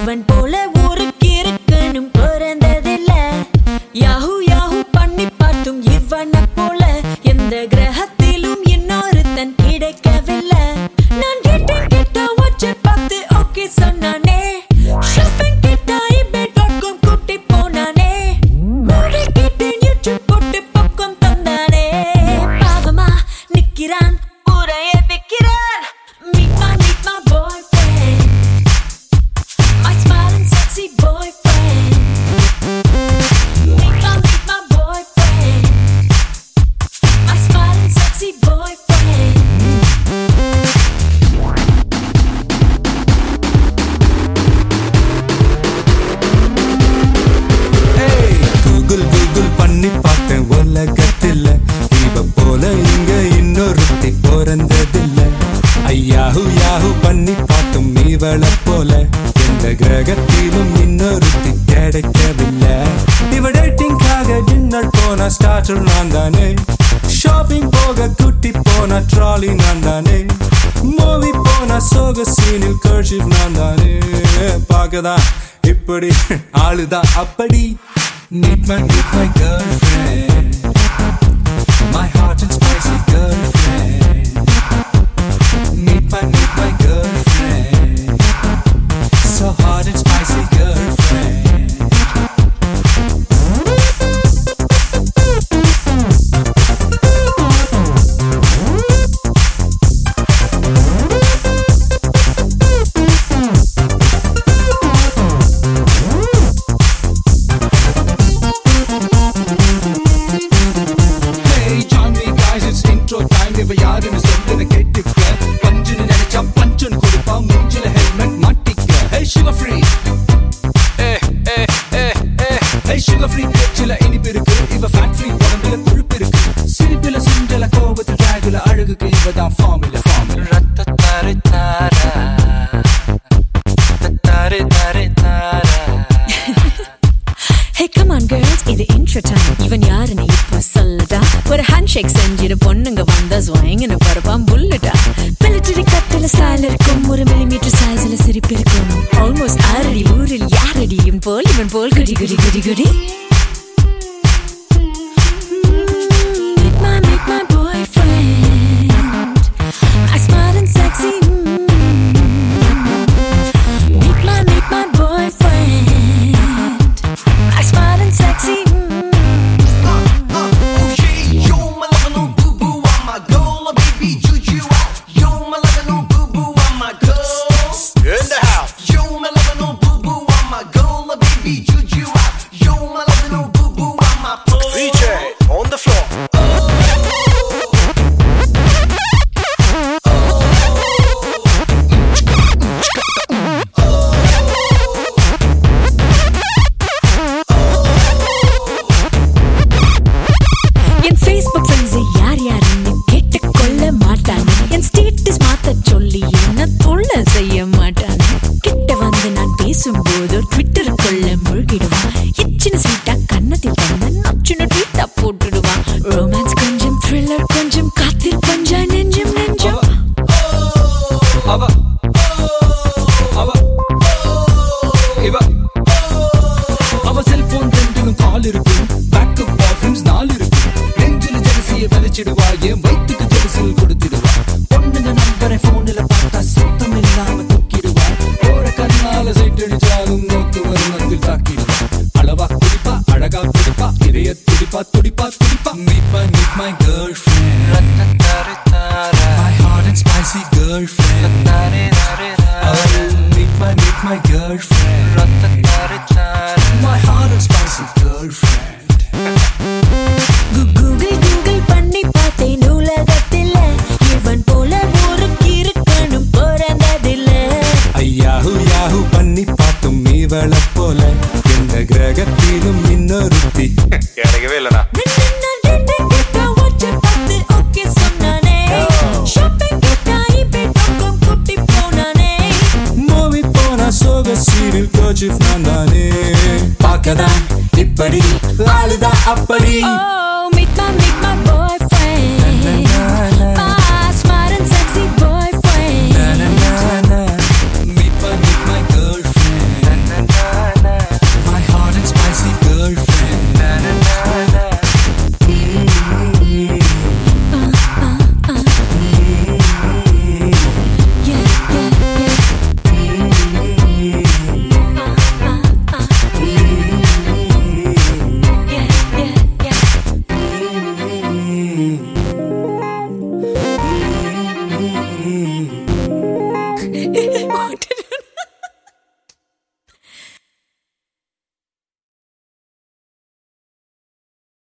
இவன் போல ஒரு கிறுக்கனும் பிறந்ததில்ல. யாஹூ யாஹூ பண்ணி பார்த்தும் இவனை போல எந்த கிரகத்திலும் இன்னொருத்தன் கிடைக்கவில்லை. நான் கேட்டேன் கேட்டா வச்சு பார்த்து ஓகே சொன்னானே. ஷாப்பிங் கேட்டா இபே டாட் காம் கூட்டி போனானே. மூவி கேட்டேன் யூடியூப் போட்டு பாப்கார்ன் தந்தானே. பாவமா நிக்கிறான். பார்த்தும் இவளை போல எந்த கிரகத்திலும் இன்னொருத்தி கிடைக்கவில்லை இவ டேட்டிங்காக டின்னர் போன ஸ்டார்டர் நான் தானே ஷாப்பிங் போக குட்டி போன ட்ராலி நான் தானே மூவி போன சோக சீனில் கர்ஷிப் நான் தானே பார்க்கதான் இப்படி ஆளுதான் அப்படி Need my, need my girlfriend. Hey girls இது intro time. இவன் யாருன்னு இப்போ சொல்லுடா ஒரு ஹேண்ட் ஷேக் செஞ்சிரு பொண்ணுங்க வந்தா ஸ்வாயிங்னு பரப்பான் புல்லுடா மிலிட்டரி கட்டில ஸ்டைல் இருக்கும் ஒரு மில்லிமீட்டர் சைஸ்ல சிரிப்பு இருக்கும். ஆல்மோஸ்ட் ஆறடி ஊரில் யாரடி இவன் போல் இவன் போல் குடி குடி குடி குடி. நெஞ்சில வலிச்சிடுவா. என் வயிற்றுக்கு ஜெலசில் கொடுத்துடுவா. பொண்ணுங்க நம்பரை போன்ல பார்த்தா சத்தம் இல்லாம தூக்கிடுவா. போற கண்ணால சைட்டடிச்சாலும் நோக்கு வருணத்தில் தாக்கிடுவா. அளவா குடிப்பா அழகா குடிப்பா இதய துடிப்பா துடிப்பா துடிப்பா. Meet my, meet my girlfriend. My hot and spicy girlfriend. Oh, meet my, meet my girlfriend. على ده عبارين